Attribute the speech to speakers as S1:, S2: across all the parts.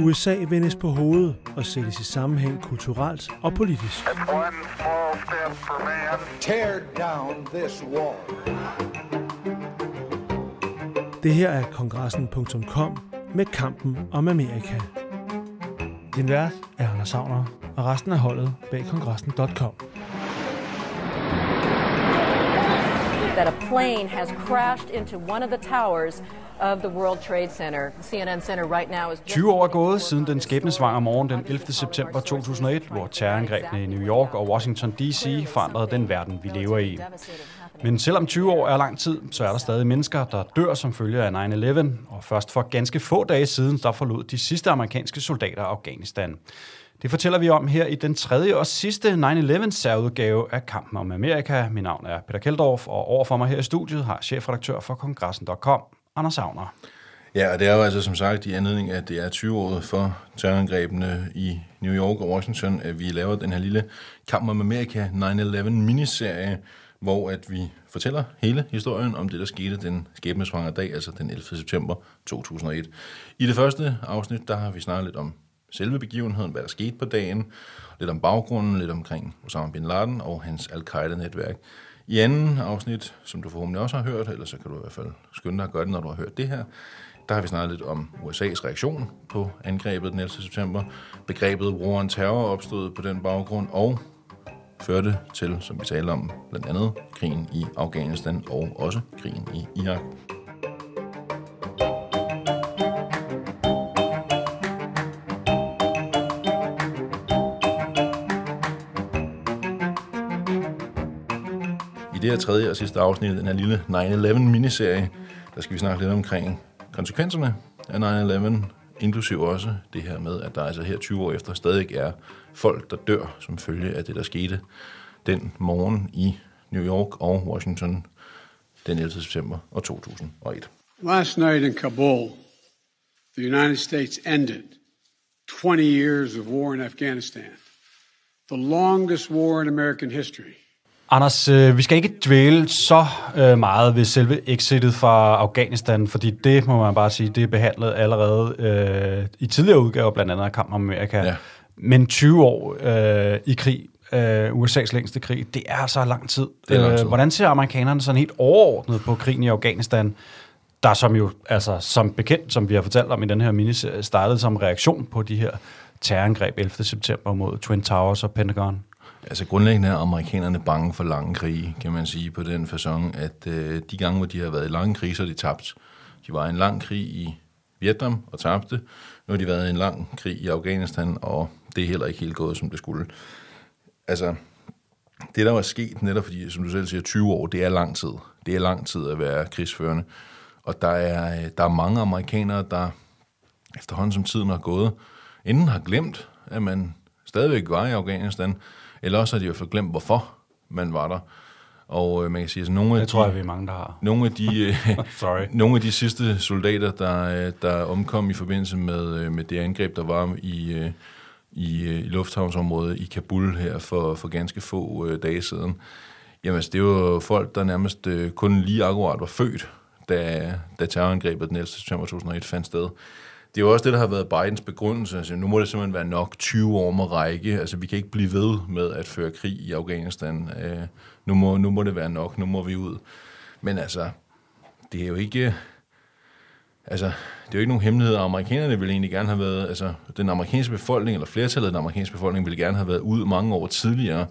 S1: USA vendes på hovedet og sættes i sammenhæng kulturelt og politisk.
S2: Tear down this wall.
S1: Det her er kongressen.com med kampen om Amerika. Din vært er Anders Savner, og resten af holdet bag kongressen.com.
S3: that a plane has crashed into one of the towers of the World Trade Center. CNN Center right now is
S4: 20 år er gået siden den skæbnesvangre morgen den 11. september 2001, hvor terrorangrebene i New York og Washington D.C. forandrede den verden, vi lever i. Men selvom 20 år er lang tid, så er der stadig mennesker, der dør som følge af 9-11, og først for ganske få dage siden, der forlod de sidste amerikanske soldater Afghanistan. Det fortæller vi om her i den tredje og sidste 9-11 særudgave af Kampen om Amerika. Mit navn er Peter Keldorf, og overfor mig her i studiet har chefredaktør for kongressen.com, Anders Savner.
S5: Ja, og det er jo altså som sagt i anledning af, at det er 20-året for terrorangrebene i New York og Washington, at vi laver den her lille Kampen om Amerika 9-11 miniserie, hvor at vi fortæller hele historien om det, der skete den skæbnesvangre dag, altså den 11. september 2001. I det første afsnit, der har vi snakket lidt om selve begivenheden, hvad der skete på dagen, lidt om baggrunden, lidt omkring Osama Bin Laden og hans al-Qaida-netværk. I anden afsnit, som du forhåbentlig også har hørt, eller så kan du i hvert fald skynde dig at gøre det, når du har hørt det her, der har vi snakket lidt om USA's reaktion på angrebet den 11. september. Begrebet war on terror opstod på den baggrund og førte til, som vi talte om, blandt andet krigen i Afghanistan og også krigen i Irak. Det her tredje og sidste afsnit af den her lille 9-11 miniserie, der skal vi snakke lidt omkring konsekvenserne af 9-11, inklusiv også det her med, at der altså her 20 år efter stadig er folk, der dør som følge af det, der skete den morgen i New York og Washington den 11. september 2001.
S6: Last night in Kabul, the United States ended 20 years of war in Afghanistan, the longest war in American history.
S4: Anders, øh, vi skal ikke dvæle så øh, meget ved selve exitet fra Afghanistan, fordi det må man bare sige, det er behandlet allerede øh, i tidligere udgaver, blandt andet af Kampen om Amerika.
S5: Ja.
S4: Men 20 år øh, i krig, øh, USA's længste krig, det er altså lang tid.
S5: Det er lang tid.
S4: Øh, hvordan ser amerikanerne sådan helt overordnet på krigen i Afghanistan, der som jo, altså som bekendt, som vi har fortalt om i den her miniserie, startede som reaktion på de her terrorangreb 11. september mod Twin Towers og Pentagon?
S5: Altså grundlæggende er amerikanerne bange for lange krige, kan man sige, på den façon, at øh, de gange, hvor de har været i lange krige, så er de tabt. De var i en lang krig i Vietnam og tabte. Nu har de været i en lang krig i Afghanistan, og det er heller ikke helt gået, som det skulle. Altså, det der var sket, netop fordi, som du selv siger, 20 år, det er lang tid. Det er lang tid at være krigsførende. Og der er, øh, der er mange amerikanere, der efterhånden som tiden har gået, enten har glemt, at man stadigvæk var i Afghanistan, eller også har de hvert fald glemt, hvorfor man var der. Og øh, man kan sige, at nogle af
S4: Det
S5: de,
S4: tror jeg, vi er mange, der har.
S5: nogle af de, øh,
S4: Sorry.
S5: nogle af de sidste soldater, der, øh, der omkom i forbindelse med, øh, med det angreb, der var i, øh, i, øh, i lufthavnsområdet i Kabul her for, for ganske få øh, dage siden, jamen altså, det var jo folk, der nærmest øh, kun lige akkurat var født, da, da terrorangrebet den 11. september 2001 fandt sted. Det er jo også det, der har været Bidens begrundelse. Altså, nu må det simpelthen være nok 20 år med række. Altså, vi kan ikke blive ved med at føre krig i Afghanistan. Øh, nu, må, nu må det være nok. Nu må vi ud. Men altså, det er jo ikke... Altså, det er jo ikke nogen hemmelighed, amerikanerne ville egentlig gerne have været... Altså, den amerikanske befolkning, eller flertallet af den amerikanske befolkning, ville gerne have været ud mange år tidligere.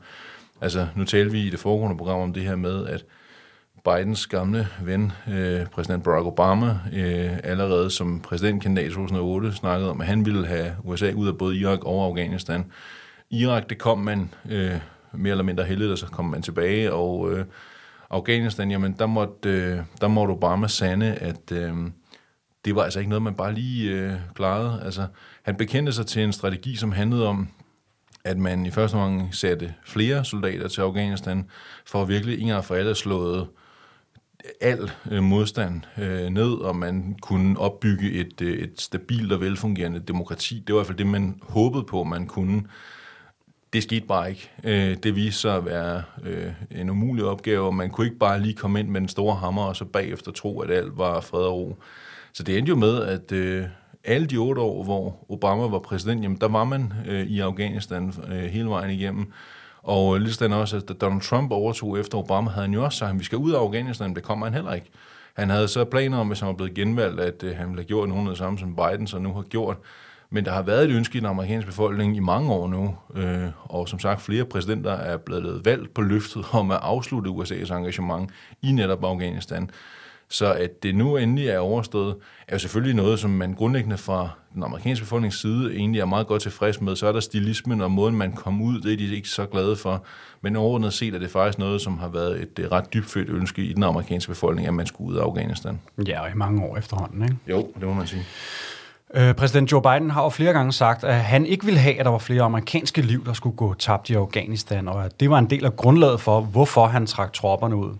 S5: Altså, nu talte vi i det foregående program om det her med, at Bidens gamle ven, øh, præsident Barack Obama, øh, allerede som præsidentkandidat i 2008, snakkede om, at han ville have USA ud af både Irak og Afghanistan. Irak, det kom man øh, mere eller mindre heldigt, og så kom man tilbage, og øh, Afghanistan, jamen der måtte, øh, der måtte Obama sande, at øh, det var altså ikke noget, man bare lige øh, klarede. Altså, han bekendte sig til en strategi, som handlede om, at man i første omgang satte flere soldater til Afghanistan, for at virkelig en gang for alle slået al øh, modstand øh, ned, og man kunne opbygge et, øh, et stabilt og velfungerende demokrati. Det var i hvert fald det, man håbede på, man kunne. Det skete bare ikke. Øh, det viste sig at være øh, en umulig opgave, og man kunne ikke bare lige komme ind med den store hammer, og så bagefter tro, at alt var fred og ro. Så det endte jo med, at øh, alle de otte år, hvor Obama var præsident, jamen, der var man øh, i Afghanistan øh, hele vejen igennem. Og øh, lige sådan også, at Donald Trump overtog efter Obama, havde han jo også sagt, at vi skal ud af Afghanistan, det kommer han heller ikke. Han havde så planer om, hvis han var blevet genvalgt, at øh, han ville have gjort nogen af det samme, som Biden så nu har gjort. Men der har været et ønske i den amerikanske befolkning i mange år nu, øh, og som sagt, flere præsidenter er blevet valgt på løftet om at afslutte USA's engagement i netop Afghanistan. Så at det nu endelig er overstået, er jo selvfølgelig noget, som man grundlæggende fra den amerikanske befolknings side egentlig er meget godt tilfreds med. Så er der stilismen og måden, man kommer ud, det er de ikke så glade for. Men overordnet set er det faktisk noget, som har været et ret dybfølt ønske i den amerikanske befolkning, at man skulle ud af Afghanistan.
S4: Ja, og i mange år efterhånden, ikke?
S5: Jo, det må man sige.
S4: Øh, præsident Joe Biden har jo flere gange sagt, at han ikke ville have, at der var flere amerikanske liv, der skulle gå tabt i Afghanistan, og at det var en del af grundlaget for, hvorfor han trak tropperne ud.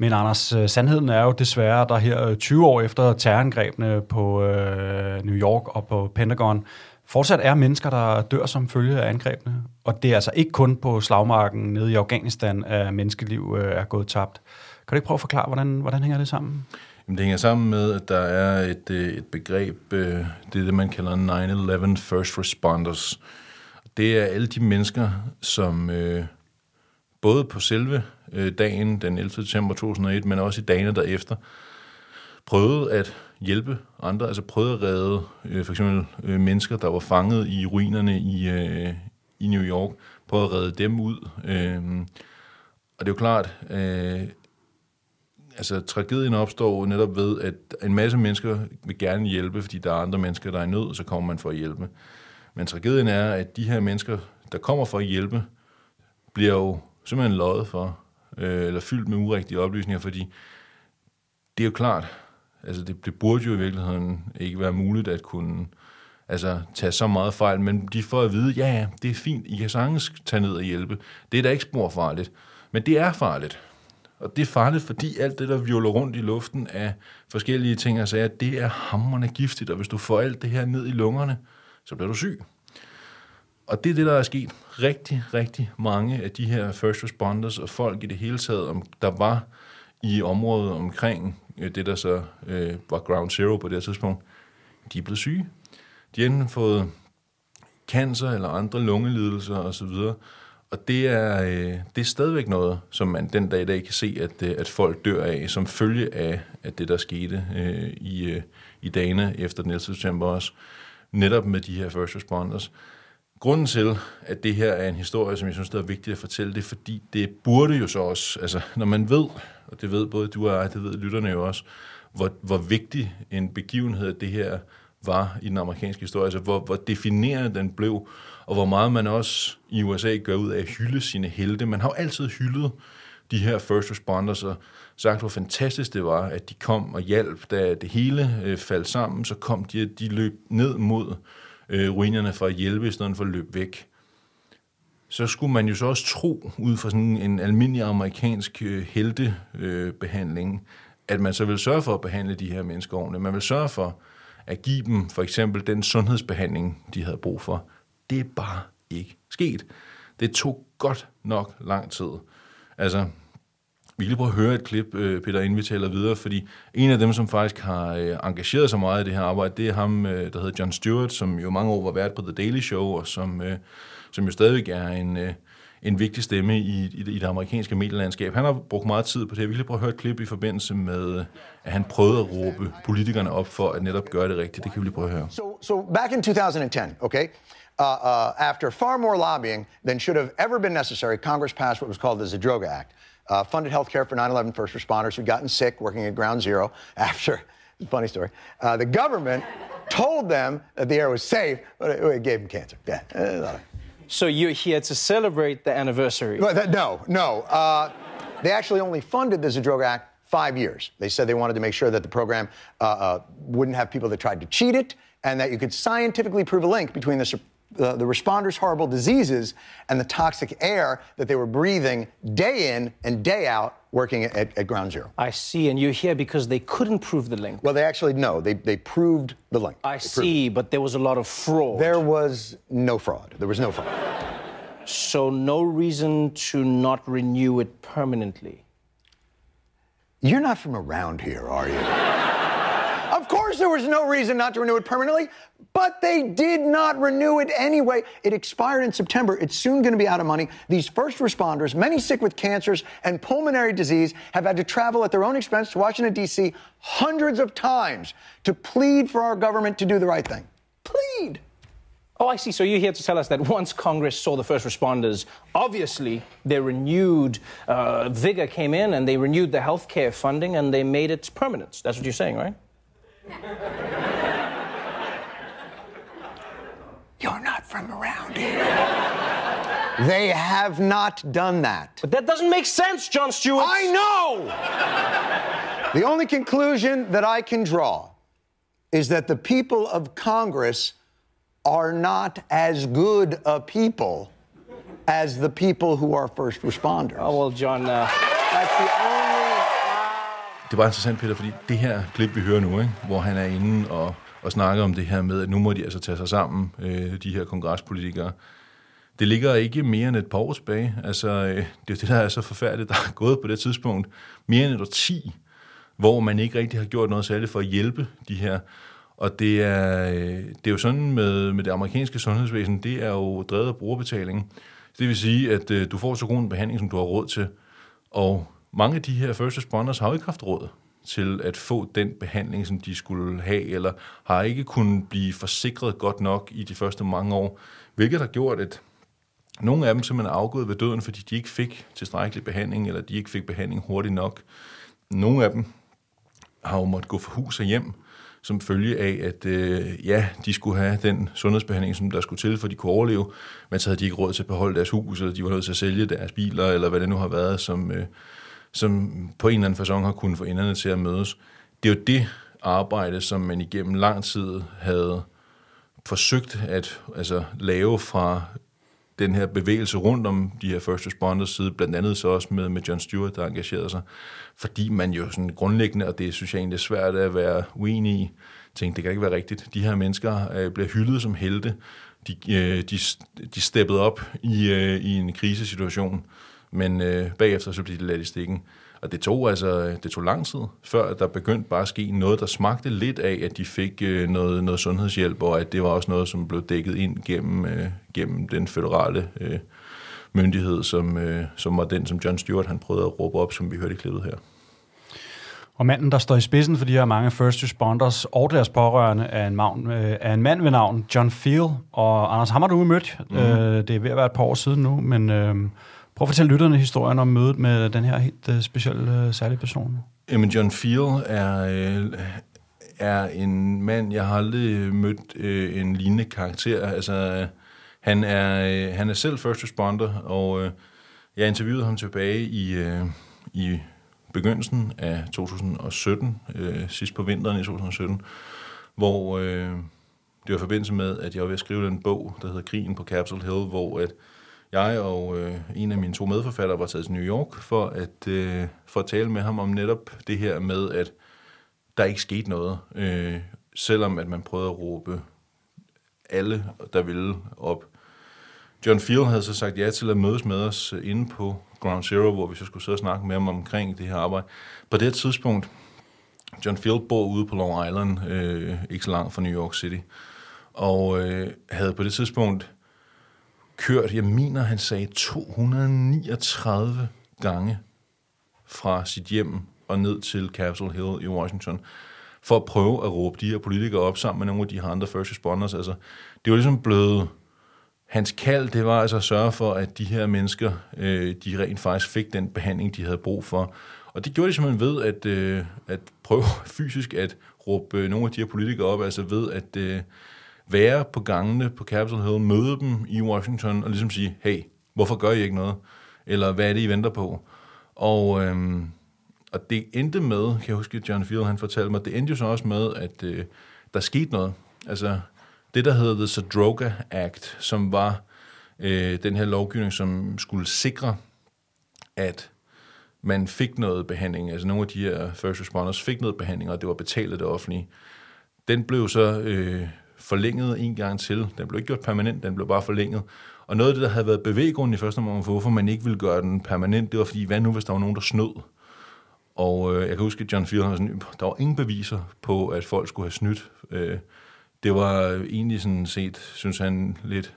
S4: Men Anders, øh, sandheden er jo desværre, der her øh, 20 år efter terrorangrebene på øh, New York og på Pentagon, fortsat er mennesker, der dør som følge af angrebene. Og det er altså ikke kun på slagmarken nede i Afghanistan, at menneskeliv øh, er gået tabt. Kan du ikke prøve at forklare, hvordan, hvordan hænger det sammen?
S5: Jamen, det hænger sammen med, at der er et, øh, et begreb, øh, det er det, man kalder 9-11 First Responders. Det er alle de mennesker, som øh, både på selve øh, dagen den 11. december 2001, men også i dagene derefter, prøvede at hjælpe andre, altså prøvede at redde øh, for eksempel øh, mennesker, der var fanget i ruinerne i, øh, i New York, prøvede at redde dem ud. Øh, og det er jo klart, øh, altså tragedien opstår netop ved, at en masse mennesker vil gerne hjælpe, fordi der er andre mennesker, der er i nød, så kommer man for at hjælpe. Men tragedien er, at de her mennesker, der kommer for at hjælpe, bliver jo simpelthen løjet for, øh, eller fyldt med urigtige oplysninger, fordi det er jo klart, altså det, det burde jo i virkeligheden ikke være muligt at kunne altså, tage så meget fejl, men de får at vide, ja, ja, det er fint, I kan sagtens tage ned og hjælpe. Det er da ikke spor farligt, men det er farligt. Og det er farligt, fordi alt det, der violer rundt i luften af forskellige ting og sager, det er hammerne giftigt, og hvis du får alt det her ned i lungerne, så bliver du syg. Og det er det, der er sket. Rigtig, rigtig mange af de her first responders og folk i det hele taget, om der var i området omkring øh, det, der så øh, var ground zero på det her tidspunkt, de er blevet syge. De har enten fået cancer eller andre lungelidelser osv., og det er, øh, det er stadigvæk noget, som man den dag i dag kan se, at, øh, at folk dør af, som følge af, at det, der skete øh, i, øh, i dagene efter den 11. september også, netop med de her first responders. Grunden til, at det her er en historie, som jeg synes, det er vigtigt at fortælle, det er, fordi det burde jo så også, altså når man ved, og det ved både du og jeg, det ved lytterne jo også, hvor, hvor vigtig en begivenhed det her var i den amerikanske historie, altså hvor, hvor definerende den blev, og hvor meget man også i USA gør ud af at hylde sine helte. Man har jo altid hyldet de her first responders og sagt, hvor fantastisk det var, at de kom og hjalp, da det hele øh, faldt sammen, så kom de, de løb ned mod øh, ruinerne for at hjælpe, i stedet for at løbe væk. Så skulle man jo så også tro, ud fra sådan en almindelig amerikansk øh, heltebehandling, øh, at man så vil sørge for at behandle de her mennesker ordentligt. Man vil sørge for at give dem for eksempel den sundhedsbehandling, de havde brug for. Det er bare ikke sket. Det tog godt nok lang tid. Altså, vi kan lige prøve at høre et klip, øh, Peter, inden vi taler videre, fordi en af dem, som faktisk har øh, engageret sig meget i det her arbejde, det er ham, øh, der hedder John Stewart, som jo mange år var vært på The Daily Show, og som, som jo stadigvæk er en, en vigtig stemme i, i, det, i det amerikanske medielandskab. Han har brugt meget tid på det. Jeg vil lige prøve at høre et klip i forbindelse med, at han prøvede at råbe politikerne op for at netop gøre det rigtigt. Det kan vi lige prøve at høre.
S7: So, so back in 2010, okay, uh, uh, after far more lobbying than should have ever been necessary, Congress passed what was called the Zadroga Act. Uh, funded health care for 9 11 first responders who'd gotten sick working at Ground Zero after, funny story, uh, the government told them that the air was safe, but it, it gave them cancer. Yeah. Uh,
S8: so you're here to celebrate the anniversary?
S7: No, no. Uh, they actually only funded the Zadroga Act five years. They said they wanted to make sure that the program uh, uh, wouldn't have people that tried to cheat it and that you could scientifically prove a link between the, uh, the responders' horrible diseases and the toxic air that they were breathing day in and day out working at, at Ground Zero.
S8: I see, and you're here because they couldn't prove the link.
S7: Well, they actually, no, they, they proved the link.
S8: I
S7: They
S8: see, but there was a lot of fraud.
S7: There was no fraud. There was no fraud.
S8: So, no reason to not renew it permanently.
S7: You're not from around here, are you? Course, there was no reason not to renew it permanently, but they did not renew it anyway. It expired in September. It's soon going to be out of money. These first responders, many sick with cancers and pulmonary disease, have had to travel at their own expense to Washington, D.C. hundreds of times to plead for our government to do the right thing. Plead.
S8: Oh, I see. So you're here to tell us that once Congress saw the first responders, obviously their renewed uh, vigor came in and they renewed the healthcare funding and they made it permanent. That's what you're saying, right?
S7: You're not from around here. They have not done that.
S8: But that doesn't make sense, John Stewart.
S7: I know! the only conclusion that I can draw is that the people of Congress are not as good a people as the people who are first responders.
S8: Oh, well, John, uh,
S7: That's the only.
S5: Det var interessant, Peter, fordi det her klip, vi hører nu, ikke, hvor han er inde og, og snakker om det her med, at nu må de altså tage sig sammen, øh, de her kongrespolitikere. Det ligger ikke mere end et par år tilbage. Altså, øh, det er det, der er så forfærdeligt, der er gået på det tidspunkt. Mere end et årti, hvor man ikke rigtig har gjort noget særligt for at hjælpe de her. Og det er, øh, det er jo sådan med, med det amerikanske sundhedsvæsen, det er jo drevet af brugerbetaling. Det vil sige, at øh, du får så god en behandling, som du har råd til. Og mange af de her first responders har jo ikke haft råd til at få den behandling, som de skulle have, eller har ikke kunnet blive forsikret godt nok i de første mange år, hvilket har gjort, at nogle af dem simpelthen er afgået ved døden, fordi de ikke fik tilstrækkelig behandling, eller de ikke fik behandling hurtigt nok. Nogle af dem har jo måttet gå for hus og hjem, som følge af, at øh, ja, de skulle have den sundhedsbehandling, som der skulle til, for de kunne overleve, men så havde de ikke råd til at beholde deres hus, eller de var nødt til at sælge deres biler, eller hvad det nu har været, som, øh, som på en eller anden façon har kunnet få enderne til at mødes. Det er jo det arbejde, som man igennem lang tid havde forsøgt at altså, lave fra den her bevægelse rundt om de her first responders side, blandt andet så også med, med John Stewart, der engagerede sig, fordi man jo sådan grundlæggende, og det synes jeg egentlig er svært at være uenig i, tænkte, det kan ikke være rigtigt. De her mennesker øh, bliver hyldet som helte. De, øh, de, de steppede op i, øh, i en krisesituation, men øh, bagefter så blev de ladt i stikken. Og det tog altså det tog lang tid, før der begyndte bare at ske noget, der smagte lidt af, at de fik øh, noget, noget sundhedshjælp, og at det var også noget, som blev dækket ind gennem, øh, gennem den federale øh, myndighed, som, øh, som var den, som John Stewart han prøvede at råbe op, som vi hørte i klippet her.
S4: Og manden, der står i spidsen for de her mange first responders og deres pårørende, er en, mavn, øh, er en mand ved navn John Field. Og Anders, ham har du mødt. Mm. Øh, det er ved at være et par år siden nu, men øh, prøv at fortælle lytterne historien om mødet med den her helt øh, specielle, øh, særlige person.
S5: Jamen, John Field er, øh, er en mand, jeg har aldrig øh, mødt øh, en lignende karakter. Altså, øh, han, er, øh, han er selv first responder, og øh, jeg interviewede ham tilbage i, øh, i begyndelsen af 2017, øh, sidst på vinteren i 2017, hvor øh, det var i forbindelse med, at jeg var ved at skrive en bog, der hedder Krigen på Capitol Hill, hvor at jeg og øh, en af mine to medforfattere var taget til New York for at, øh, for at tale med ham om netop det her med, at der ikke skete noget, øh, selvom at man prøvede at råbe alle, der ville op. John Field havde så sagt ja til at mødes med os inde på Ground Zero, hvor vi så skulle sidde og snakke med ham omkring det her arbejde. På det tidspunkt, John Field bor ude på Long Island, øh, ikke så langt fra New York City, og øh, havde på det tidspunkt kørt, jeg mener, han sagde 239 gange fra sit hjem og ned til Capitol Hill i Washington, for at prøve at råbe de her politikere op sammen med nogle af de her andre first responders. Altså, det var ligesom blevet hans kald, det var altså at sørge for, at de her mennesker, øh, de rent faktisk fik den behandling, de havde brug for. Og det gjorde de simpelthen ved at, øh, at prøve fysisk at råbe øh, nogle af de her politikere op, altså ved at øh, være på gangene på Capitol Hill, møde dem i Washington og ligesom sige, hey, hvorfor gør I ikke noget? Eller hvad er det, I venter på? Og, øhm, og det endte med, kan jeg huske, John Field, han fortalte mig, det endte jo så også med, at øh, der skete noget. Altså, det der hedder The Sadroga Act, som var øh, den her lovgivning, som skulle sikre, at man fik noget behandling, altså nogle af de her first responders fik noget behandling, og det var betalt af det offentlige. Den blev så øh, forlænget en gang til. Den blev ikke gjort permanent, den blev bare forlænget. Og noget af det, der havde været bevæggrunden i første omgang for, hvorfor man ikke ville gøre den permanent, det var fordi, hvad nu, hvis der var nogen, der snød? Og øh, jeg kan huske, at John Field var sådan, der var ingen beviser på, at folk skulle have snydt. Øh, det var egentlig sådan set, synes han, lidt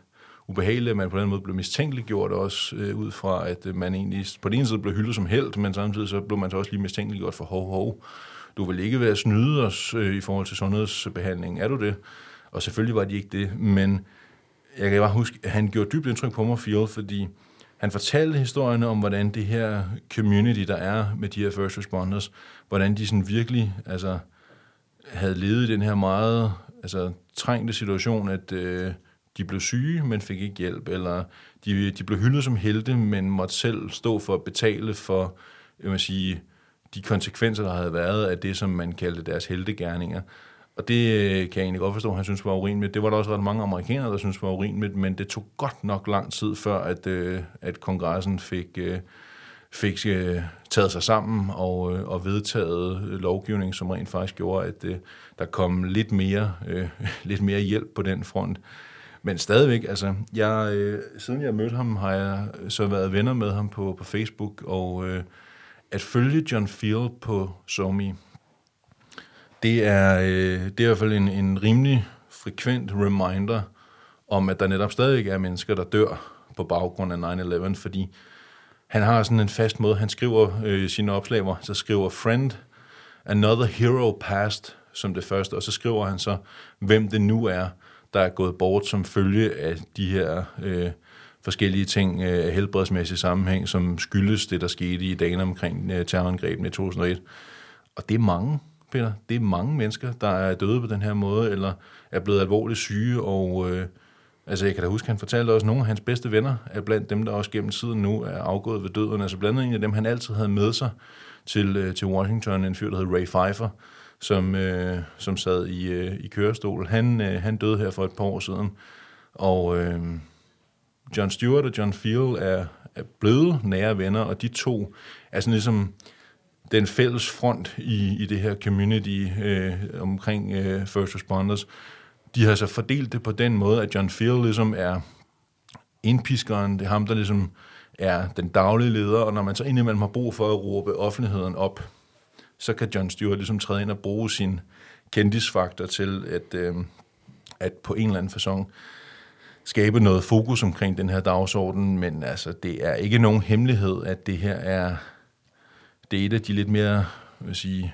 S5: ubehageligt, at man på den måde blev mistænkeliggjort også øh, ud fra, at øh, man egentlig på den ene side blev hyldet som held, men samtidig så blev man så også lige mistænkeliggjort for hov, hov. Du vil ikke være snyde os øh, i forhold til sundhedsbehandling, er du det? Og selvfølgelig var de ikke det, men jeg kan bare huske, at han gjorde dybt indtryk på mig, Field, fordi han fortalte historierne om, hvordan det her community, der er med de her first responders, hvordan de sådan virkelig altså, havde levet i den her meget altså, trængte situation, at øh, de blev syge, men fik ikke hjælp, eller de, de blev hyldet som helte, men måtte selv stå for at betale for jeg vil sige, de konsekvenser, der havde været af det, som man kaldte deres heltegærninger. Og det øh, kan jeg egentlig godt forstå, at han synes var urimeligt. Det var der også ret mange amerikanere, der synes var urimeligt, men det tog godt nok lang tid før, at, øh, at kongressen fik, øh, fik taget sig sammen og, og vedtaget lovgivning, som rent faktisk gjorde, at der kom lidt mere, lidt mere hjælp på den front. Men stadigvæk, altså, jeg, siden jeg mødte ham, har jeg så været venner med ham på, på Facebook, og at følge John Field på SoMe, det er, øh, det er i hvert fald en, en rimelig frekvent reminder om, at der netop stadig er mennesker, der dør på baggrund af 9-11, fordi han har sådan en fast måde, han skriver øh, sine opslag, hvor så skriver friend, another hero passed som det første, og så skriver han så, hvem det nu er, der er gået bort som følge af de her øh, forskellige ting øh, af øh, helbredsmæssig sammenhæng, som skyldes det, der skete i dagen omkring øh, terrorangrebene i 2001. Og det er mange. Peter. Det er mange mennesker, der er døde på den her måde, eller er blevet alvorligt syge, og øh, altså jeg kan da huske, han fortalte også, at nogle af hans bedste venner er blandt dem, der også gennem tiden nu er afgået ved døden. Altså blandt andet en af dem, han altid havde med sig til, øh, til Washington, en fyr, der hed Ray Pfeiffer, som, øh, som sad i, øh, i kørestol. Han, øh, han døde her for et par år siden, og øh, John Stewart og John Field er, er blevet nære venner, og de to er sådan ligesom den fælles front i, i det her community øh, omkring øh, first responders. De har så fordelt det på den måde, at John Field ligesom er indpiskeren, det er ham, der ligesom er den daglige leder, og når man så indimellem har brug for at råbe offentligheden op, så kan John Stewart ligesom træde ind og bruge sin kendisfaktor til at, øh, at på en eller anden façon skabe noget fokus omkring den her dagsorden, men altså, det er ikke nogen hemmelighed, at det her er data de lidt mere, vil sige,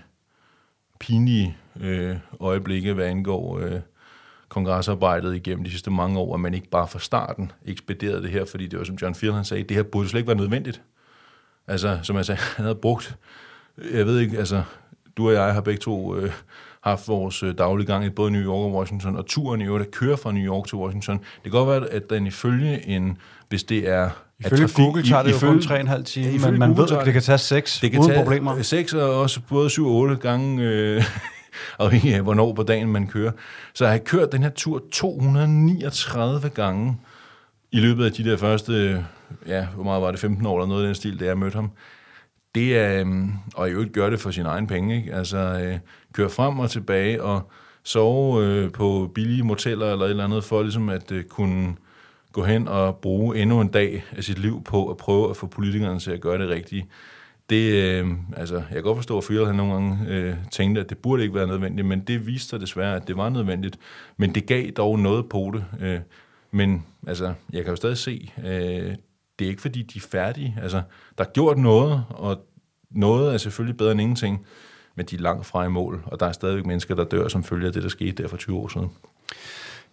S5: pinlige øh, øjeblikke, hvad angår øh, kongresarbejdet igennem de sidste mange år, at man ikke bare fra starten ekspederede det her, fordi det var, som John Field han sagde, det her burde slet ikke være nødvendigt. Altså, som jeg sagde, han havde brugt, jeg ved ikke, altså, du og jeg har begge to øh, haft vores øh, daglige gang i både New York og Washington, og turen i øvrigt at køre fra New York til Washington. Det kan godt være, at den ifølge en, hvis det er
S4: Ifølge trafik, Google tager det jo kun 3,5 timer, ja, men man Google ved, at det kan tage 6 det kan uden tage problemer.
S5: 6 og også både 7-8 gange, øh, afhængig af hvornår på dagen man kører. Så jeg har kørt den her tur 239 gange i løbet af de der første, ja, hvor meget var det, 15 år eller noget af den stil, da jeg mødte ham. Det er, øh, og i øvrigt gør det for sin egen penge, ikke? Altså, øh, køre frem og tilbage og sove øh, på billige moteller eller et eller andet, for ligesom at øh, kunne gå hen og bruge endnu en dag af sit liv på at prøve at få politikerne til at gøre det rigtige. Det, øh, altså, jeg kan godt forstå, at Fyre nogle gange øh, tænkte, at det burde ikke være nødvendigt, men det viste sig desværre, at det var nødvendigt. Men det gav dog noget på det. Øh, men altså, jeg kan jo stadig se, øh, det er ikke fordi, de er færdige. Altså, der er gjort noget, og noget er selvfølgelig bedre end ingenting, men de er langt fra i mål, og der er stadigvæk mennesker, der dør som følger det, der skete der for 20 år siden.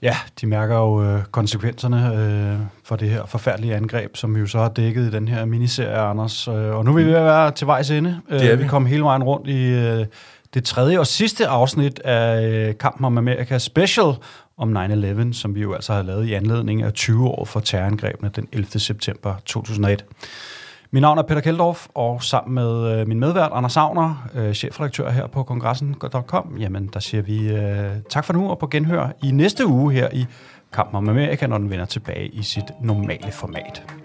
S4: Ja, de mærker jo øh, konsekvenserne øh, for det her forfærdelige angreb, som vi jo så har dækket i den her miniserie, Anders. Øh, og nu vil vi være til vejs ende. Øh, det er vi. vi kom hele vejen rundt i øh, det tredje og sidste afsnit af øh, Kampen om Amerika Special om 9-11, som vi jo altså har lavet i anledning af 20 år for terrorangrebene den 11. september 2001. Mit navn er Peter Keldorf, og sammen med øh, min medvært, Anders Savner, øh, chefredaktør her på kongressen.com, jamen der siger vi øh, tak for nu, og på genhør i næste uge her i Kampen om Amerika, når den vender tilbage i sit normale format.